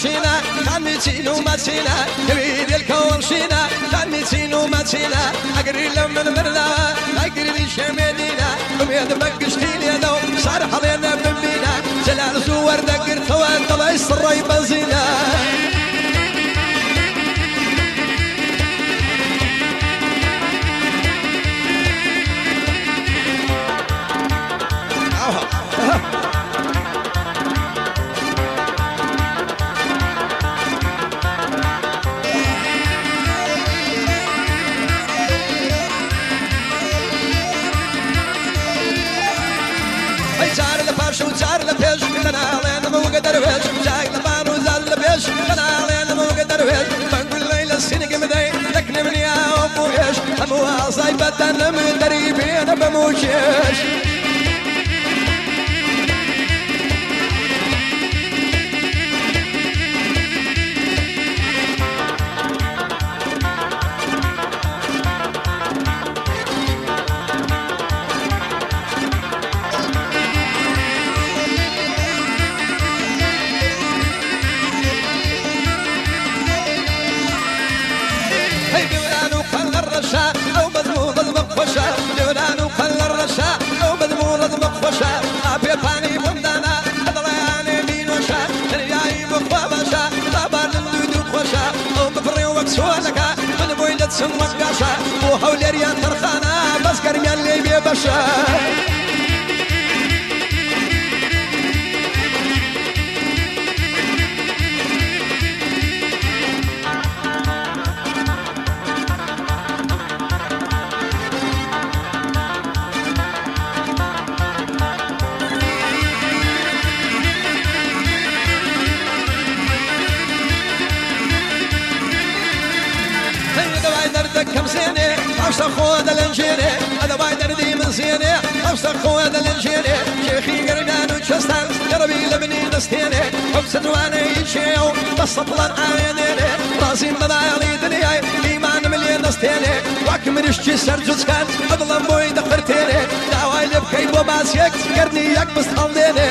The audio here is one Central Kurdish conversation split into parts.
ورشينا خمتين تينا نبيد الكون شينا خمتين ومتينا أقري لما المرنا أقري لي شمالينا أبيض مقشتين يدو صار حضينا بمبينا جلال زور دقر ثوان طلع السر يبزينا درويش جاك تبارو زال بيش غدا علينا موك درويش بنقول ليلة السنك مدي لكن من يا أبو إيش أبو عصايبة نمي دريبين بموشيش چۆنەکە من بۆی لە چم وەگەشە بۆ هەولێریان تەرخانە بەسگەرمیان لێ بێ بەشە. ئەفسە خۆدە لەم ژێنێ ئەدەبای دەردی من زیێنێ ئەفسە خۆدە لەم ژێنێ شێخی گەرگان و چستان گەڕبی لە منی دەستێنێ ئەم سەوانەی شێ و بەسە پڵان ئاێنێنێ ڕازیم بەداڵی دنیای لیمانم لێ دەستێنێ واکە منشتی سەررجکات ئەدڵم بۆی دەپەرتێنێ داوای لێ بکەی بۆ باسیەک گەرنی یەک بست هەڵدێنێ.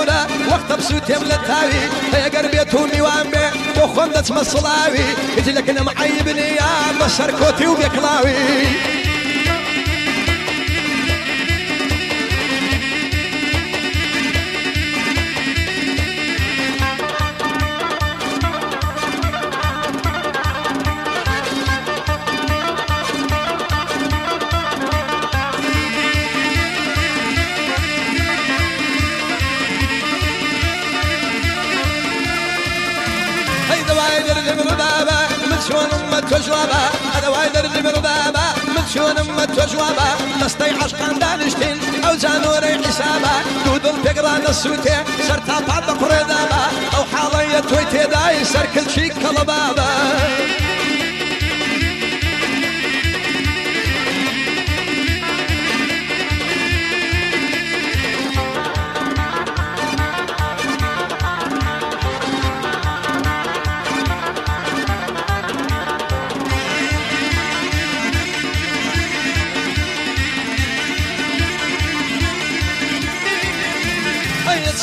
تبسوتهم للتاوي هيا قربيتو يوامي وخندت مصلاوي يجي لك انا معيبني يا كوتي وبيكلاوي وای دەرجم بابا من چۆنم مە تۆ جوابە ئەدە وای دەرجم بابا من چۆنم مە تۆ جوابە مەستەی عشقان دانیشتین ئەو جانۆرەی حیسابە دوو دڵ پێگرانە سووتێ سەر تاپات بە کوڕێدابە ئەو حاڵەیە تۆی تێدای سەرکەلچی کەڵە بابە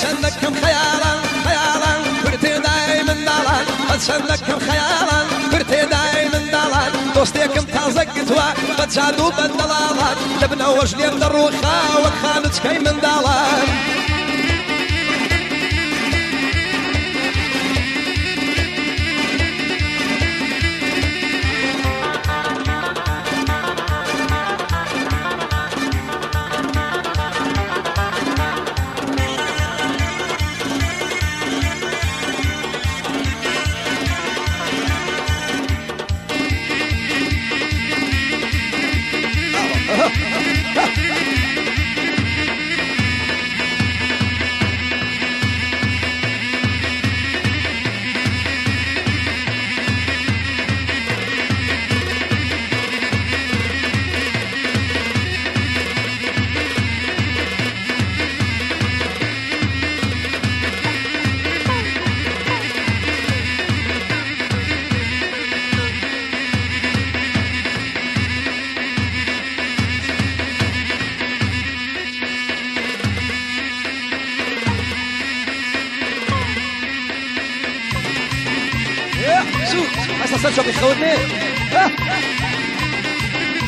چندەکەم خەیاڵان خەیاڵان کورتێدای منداڵان بە چندەکەم خەیاڵان کورتێدای منداڵان دۆستێکم تازە گتووە بە چاد و بەندەڵاڵات لە بنەوەش لێم دەڕوخاوە خانچکەی منداڵان. از